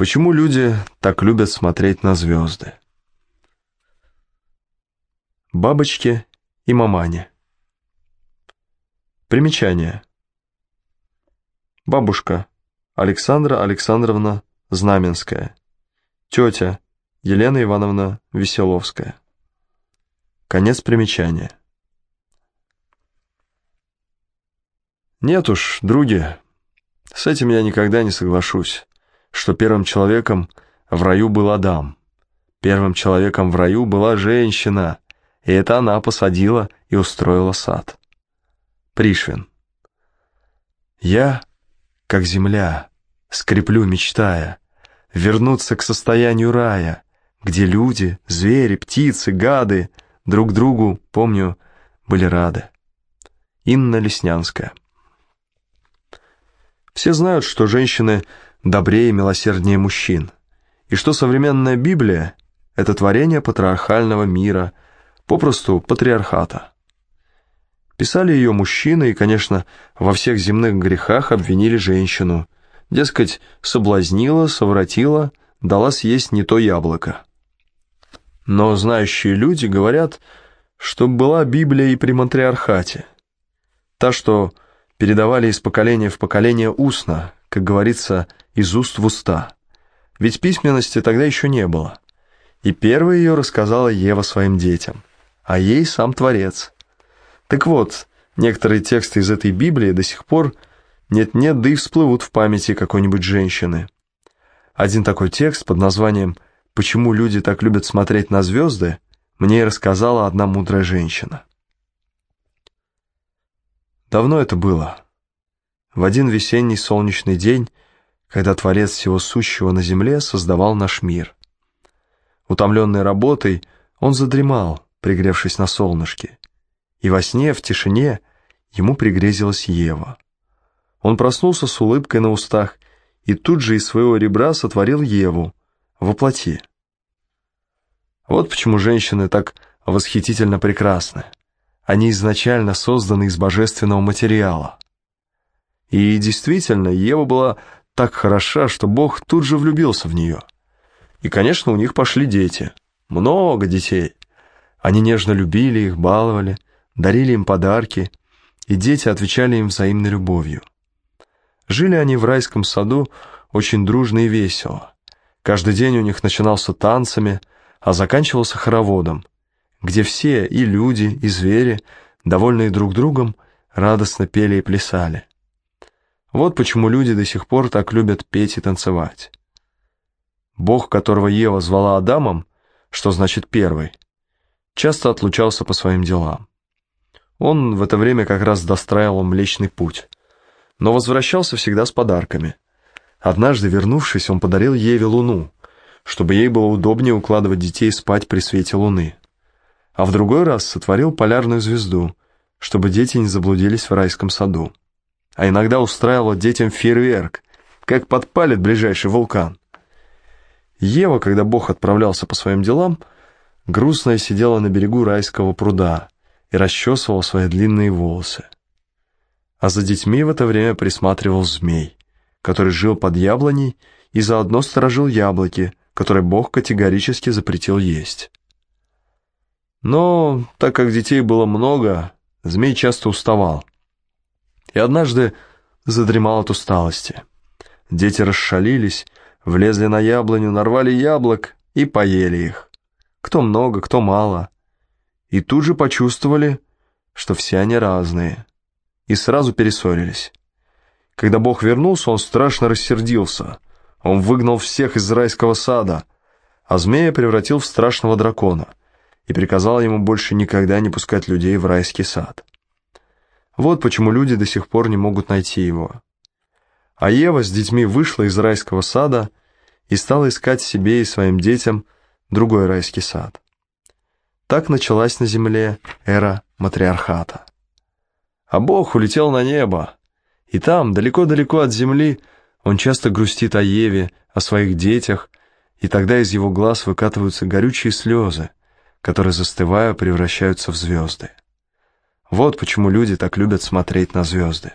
Почему люди так любят смотреть на звезды? Бабочки и мамани. Примечание. Бабушка Александра Александровна Знаменская. Тетя Елена Ивановна Веселовская. Конец примечания. Нет уж, други, с этим я никогда не соглашусь что первым человеком в раю был Адам. Первым человеком в раю была женщина, и это она посадила и устроила сад. Пришвин. Я, как земля, скреплю, мечтая, вернуться к состоянию рая, где люди, звери, птицы, гады друг другу, помню, были рады. Инна Леснянская. Все знают, что женщины добрее и милосерднее мужчин, и что современная Библия – это творение патриархального мира, попросту патриархата. Писали ее мужчины и, конечно, во всех земных грехах обвинили женщину, дескать, соблазнила, совратила, дала съесть не то яблоко. Но знающие люди говорят, что была Библия и при матриархате. Та, что передавали из поколения в поколение устно, как говорится, из уст в уста. Ведь письменности тогда еще не было. И первой ее рассказала Ева своим детям, а ей сам Творец. Так вот, некоторые тексты из этой Библии до сих пор нет-нет, да и всплывут в памяти какой-нибудь женщины. Один такой текст под названием «Почему люди так любят смотреть на звезды» мне и рассказала одна мудрая женщина. Давно это было. В один весенний солнечный день когда Творец всего сущего на земле создавал наш мир. Утомленный работой, он задремал, пригревшись на солнышке, и во сне, в тишине, ему пригрезилась Ева. Он проснулся с улыбкой на устах и тут же из своего ребра сотворил Еву, воплоти. Вот почему женщины так восхитительно прекрасны. Они изначально созданы из божественного материала. И действительно, Ева была так хороша, что Бог тут же влюбился в нее. И, конечно, у них пошли дети. Много детей. Они нежно любили их, баловали, дарили им подарки, и дети отвечали им взаимной любовью. Жили они в райском саду очень дружно и весело. Каждый день у них начинался танцами, а заканчивался хороводом, где все, и люди, и звери, довольные друг другом, радостно пели и плясали. Вот почему люди до сих пор так любят петь и танцевать. Бог, которого Ева звала Адамом, что значит первый, часто отлучался по своим делам. Он в это время как раз достраивал Млечный Путь, но возвращался всегда с подарками. Однажды, вернувшись, он подарил Еве луну, чтобы ей было удобнее укладывать детей спать при свете луны. А в другой раз сотворил полярную звезду, чтобы дети не заблудились в райском саду а иногда устраивала детям фейерверк, как подпалит ближайший вулкан. Ева, когда Бог отправлялся по своим делам, грустная сидела на берегу райского пруда и расчесывала свои длинные волосы. А за детьми в это время присматривал змей, который жил под яблоней и заодно сторожил яблоки, которые Бог категорически запретил есть. Но, так как детей было много, змей часто уставал, и однажды задремал от усталости. Дети расшалились, влезли на яблоню, нарвали яблок и поели их. Кто много, кто мало. И тут же почувствовали, что все они разные. И сразу перессорились. Когда Бог вернулся, он страшно рассердился. Он выгнал всех из райского сада, а змея превратил в страшного дракона и приказал ему больше никогда не пускать людей в райский сад. Вот почему люди до сих пор не могут найти его. А Ева с детьми вышла из райского сада и стала искать себе и своим детям другой райский сад. Так началась на земле эра матриархата. А Бог улетел на небо, и там, далеко-далеко от земли, он часто грустит о Еве, о своих детях, и тогда из его глаз выкатываются горючие слезы, которые, застывая, превращаются в звезды. Вот почему люди так любят смотреть на звезды.